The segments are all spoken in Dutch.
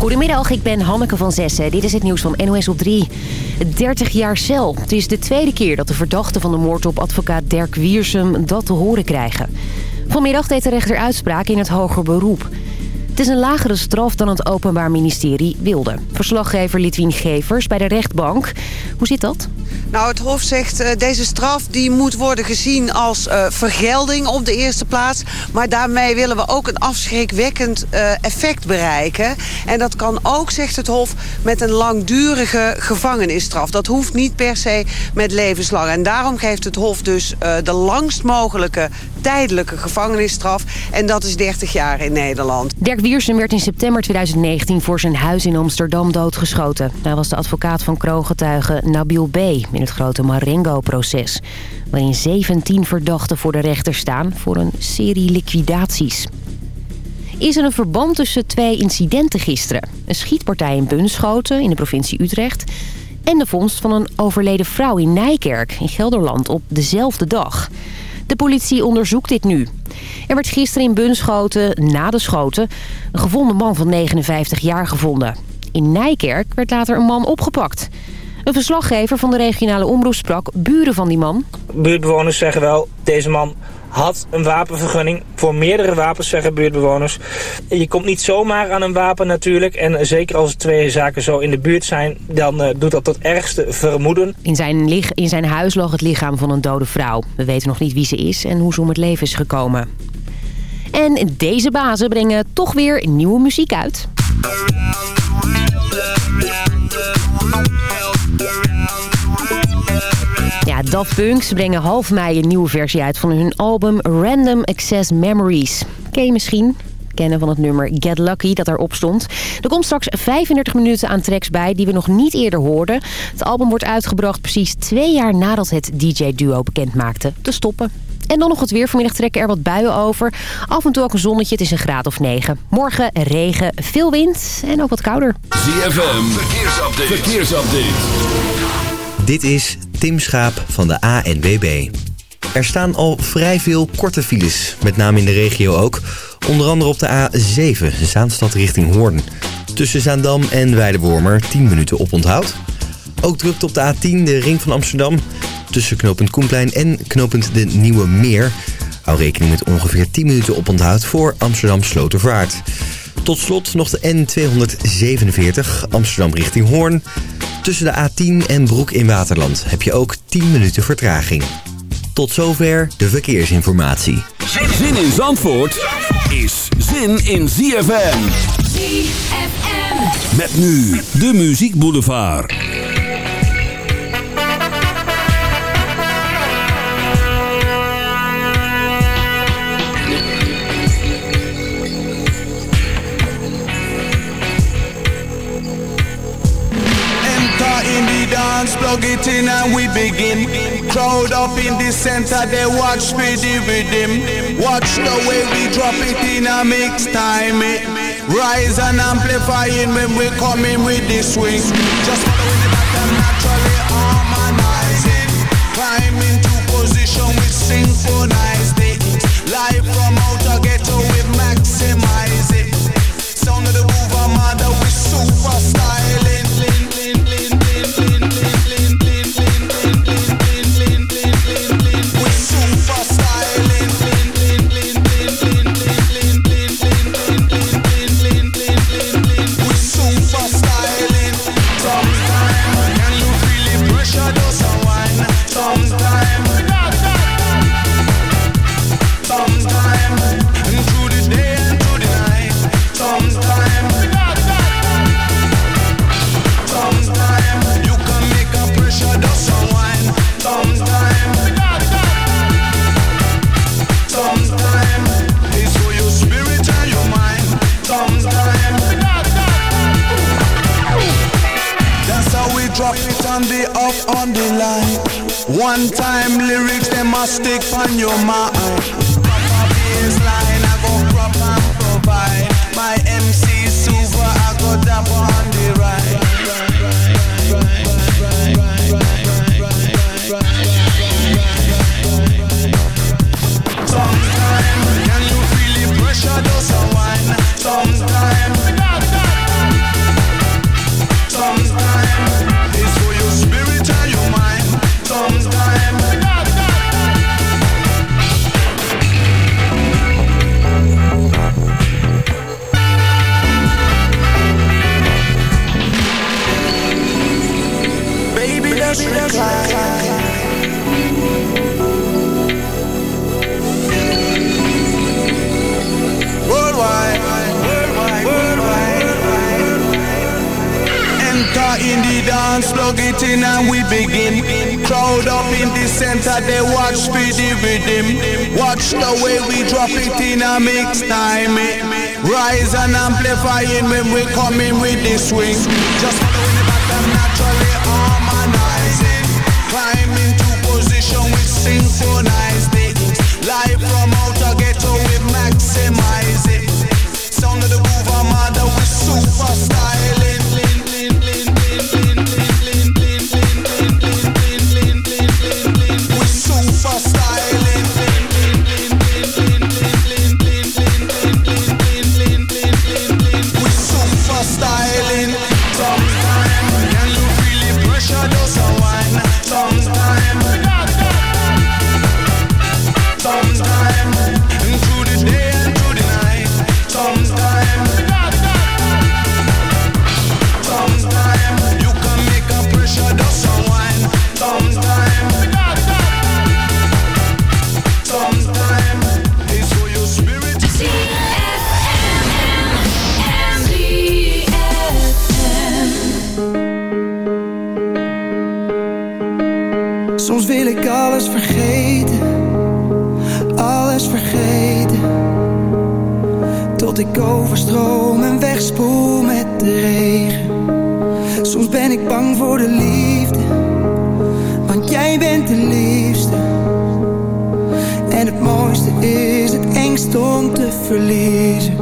Goedemiddag, ik ben Hanneke van Zessen. Dit is het nieuws van NOS op 3. 30 jaar cel. Het is de tweede keer dat de verdachten van de moord op advocaat Dirk Wiersum dat te horen krijgen. Vanmiddag deed de rechter uitspraak in het hoger beroep. Het is een lagere straf dan het Openbaar Ministerie wilde. Verslaggever Litwien Gevers bij de rechtbank. Hoe zit dat? Nou, het Hof zegt uh, deze straf die moet worden gezien als uh, vergelding op de eerste plaats. Maar daarmee willen we ook een afschrikwekkend uh, effect bereiken. En dat kan ook, zegt het Hof, met een langdurige gevangenisstraf. Dat hoeft niet per se met levenslang. En daarom geeft het Hof dus de langst mogelijke tijdelijke gevangenisstraf. En dat is 30 jaar in Nederland. Dirk Wiersum werd in september 2019 voor zijn huis in Amsterdam doodgeschoten. Hij was de advocaat van kroongetuige Nabil B. in het grote Marengo-proces. Waarin 17 verdachten voor de rechter staan voor een serie liquidaties. Is er een verband tussen twee incidenten gisteren? Een schietpartij in Bunschoten in de provincie Utrecht... en de vondst van een overleden vrouw in Nijkerk in Gelderland op dezelfde dag... De politie onderzoekt dit nu. Er werd gisteren in Bunschoten, na de schoten, een gevonden man van 59 jaar gevonden. In Nijkerk werd later een man opgepakt. Een verslaggever van de regionale omroep sprak buren van die man. Buurtbewoners zeggen wel, deze man had een wapenvergunning voor meerdere wapens, zeggen buurtbewoners. Je komt niet zomaar aan een wapen natuurlijk. En zeker als twee zaken zo in de buurt zijn, dan uh, doet dat tot ergste vermoeden. In zijn, in zijn huis lag het lichaam van een dode vrouw. We weten nog niet wie ze is en hoe ze om het leven is gekomen. En deze bazen brengen toch weer nieuwe muziek uit. Ja, Daft Punk brengen half mei een nieuwe versie uit van hun album Random Access Memories. Ken je misschien? kennen van het nummer Get Lucky dat erop stond. Er komt straks 35 minuten aan tracks bij die we nog niet eerder hoorden. Het album wordt uitgebracht precies twee jaar nadat het DJ-duo bekend maakte te stoppen. En dan nog het weer. Vanmiddag trekken er wat buien over. Af en toe ook een zonnetje. Het is een graad of 9. Morgen regen, veel wind en ook wat kouder. ZFM, verkeersupdate. verkeersupdate. Dit is Tim Schaap van de ANWB. Er staan al vrij veel korte files, met name in de regio ook. Onder andere op de A7, Zaanstad richting Hoorn. Tussen Zaandam en Weidewormer 10 minuten op onthoud. Ook drukt op de A10, de ring van Amsterdam. Tussen knooppunt Koenplein en knooppunt de Nieuwe Meer. Hou rekening met ongeveer 10 minuten op onthoud voor Amsterdam Slotervaart. Tot slot nog de N247 Amsterdam richting Hoorn. Tussen de A10 en Broek in Waterland heb je ook 10 minuten vertraging. Tot zover de verkeersinformatie. Zin in Zandvoort is zin in ZFM. ZFM. Met nu de Muziek Boulevard. Dance, plug it in and we begin. Crowd up in the center, they watch me the rhythm. Watch the way we drop it in a mix time. It rise and amplifying when we come in with the swing. Just following the pattern, naturally harmonizing. Climb into position, we synchronize it. Live from outer ghetto, we maximize it. Center, they watch for the rhythm. Watch the way we drop it in a mix time. Eh. Rise and amplifying when we come in with the swing. Just following the pattern naturally harmonizing. Climb into position with synchronized it. Live from outer ghetto we maximize it. Sound of the groove armada with super ik overstroom en wegspoel met de regen. Soms ben ik bang voor de liefde, want jij bent de liefste. En het mooiste is het engst om te verliezen.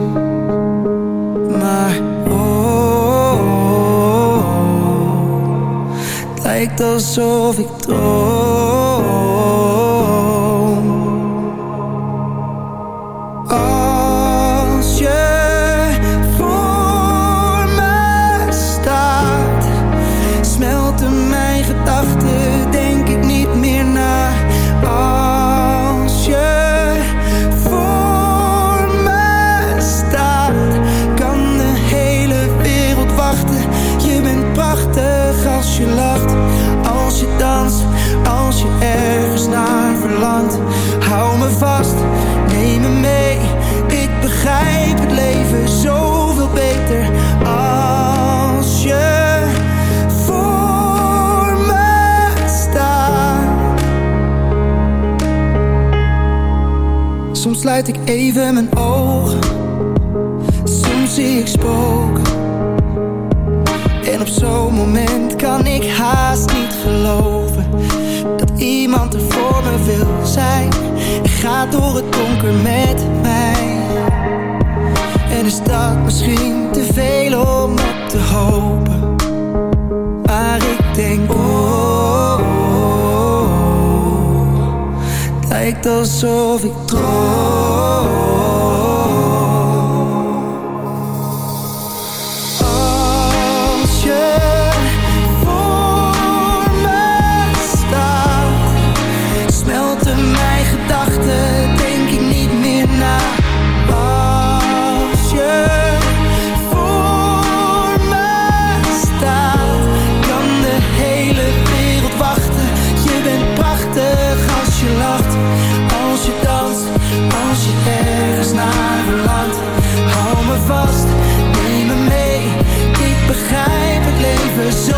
Maar oh, oh, oh, het lijkt alsof ik droom. Sluit ik even mijn ogen, soms zie ik spook. En op zo'n moment kan ik haast niet geloven dat iemand er voor me wil zijn. En gaat door het donker met mij. Is dat misschien te veel om op te hopen? Maar ik denk, oh, oh, oh, het lijkt alsof ik droom. Het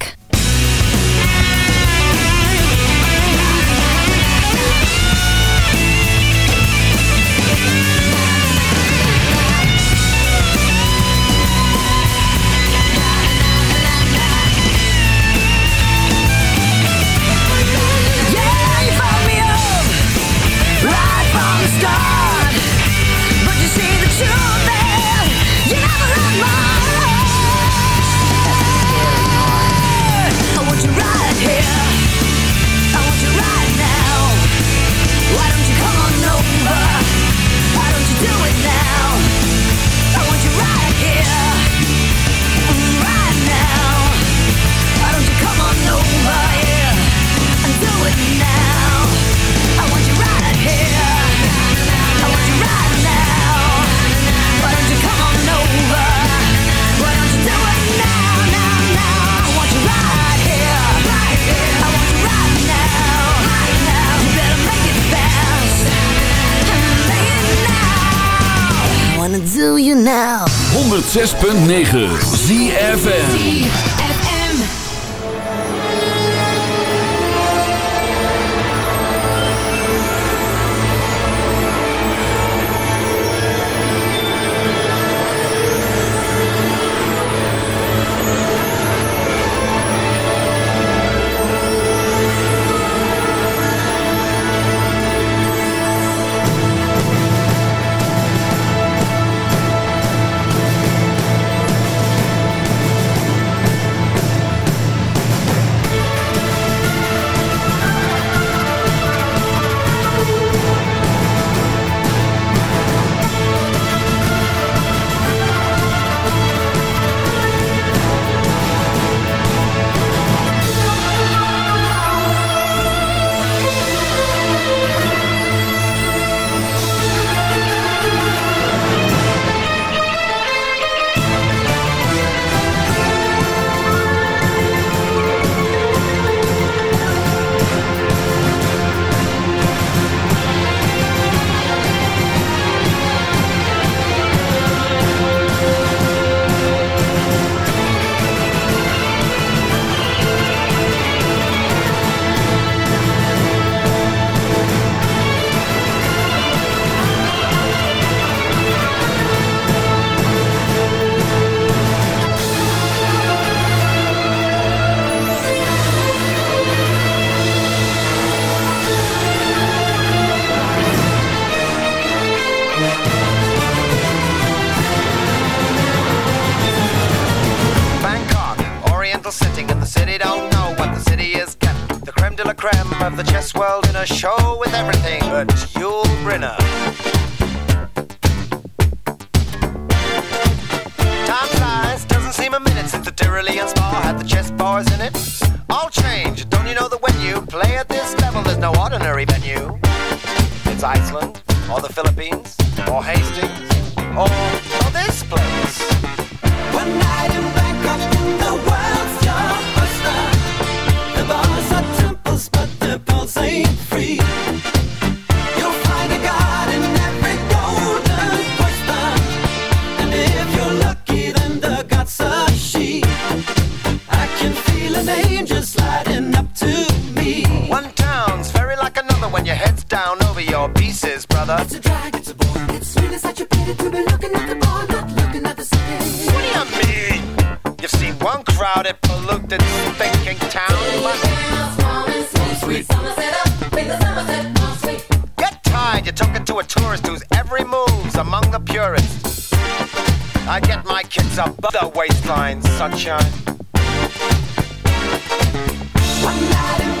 106.9 ZFN strangers sliding up to me. One town's very like another when your head's down over your pieces, brother. It's a drag, it's a bore. It's really such a pity to be looking at the ball, not looking at the city. What do you mean? You've seen one crowded, polluted, thinking town, but. Sweet. Get tired, you're talking to a tourist whose every move's among the purists. I get my kids up the waistline, sunshine. I'm not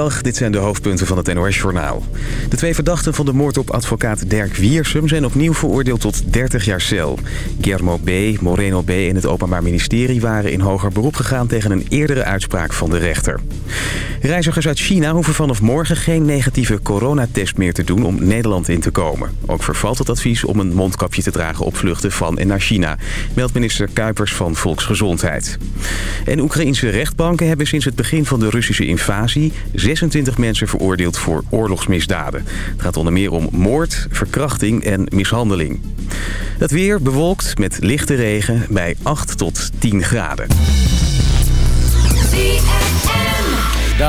Dit zijn de hoofdpunten van het NOS-journaal. De twee verdachten van de moord op advocaat Dirk Wiersum... zijn opnieuw veroordeeld tot 30 jaar cel. Guillermo B., Moreno B. en het Openbaar Ministerie... waren in hoger beroep gegaan tegen een eerdere uitspraak van de rechter. Reizigers uit China hoeven vanaf morgen geen negatieve coronatest meer te doen... om Nederland in te komen. Ook vervalt het advies om een mondkapje te dragen op vluchten van en naar China... meldt minister Kuipers van Volksgezondheid. En Oekraïnse rechtbanken hebben sinds het begin van de Russische invasie... 26 mensen veroordeeld voor oorlogsmisdaden. Het gaat onder meer om moord, verkrachting en mishandeling. Het weer bewolkt met lichte regen bij 8 tot 10 graden.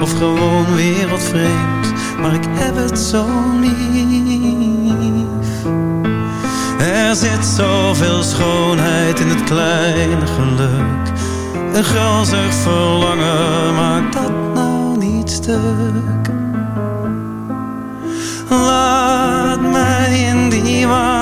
Of gewoon wereldvreemd, maar ik heb het zo lief. Er zit zoveel schoonheid in het kleine geluk. Een gulzig verlangen maakt dat nou niet stuk. Laat mij in die waan,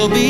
will be